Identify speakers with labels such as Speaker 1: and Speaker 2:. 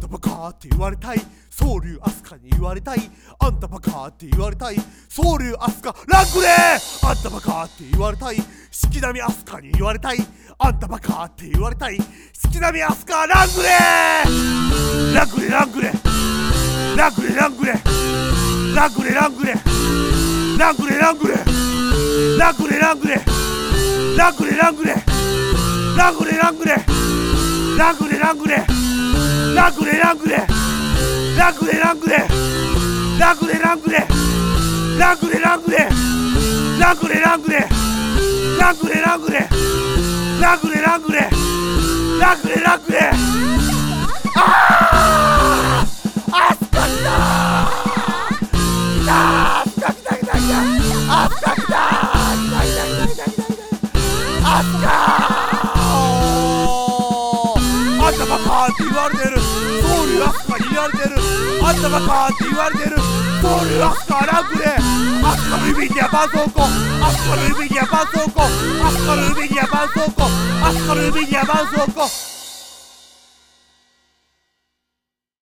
Speaker 1: んたバカって言われたい。ソウルアスカに言われたい。あんたバカって言われたい。ソウルアスカランクレーあんたバカって言われたい。式波アスカに言われたい。あんたバカって言われたい式波アスカランクレー。ランクレランクレランクレランクレランクレランクレランクレランクレランクレランクレランクレランクレランクレランクレランクレランクレランクレランクレランクレランクレランクレランクレランクレランクレランクレランクレランクレランクレランクレランクレランクレランクレあーあすかきたきたきたきたきたきたあすかきたきたきたきたきたきたきたあすかって言われてる。ソウルアスカに言われてる。あんたかパーって言われてる。ソウルアスカランクレアスカの指には絆創膏アスカの指には絆創膏アスカの指には絆創膏アスカの指には絆創膏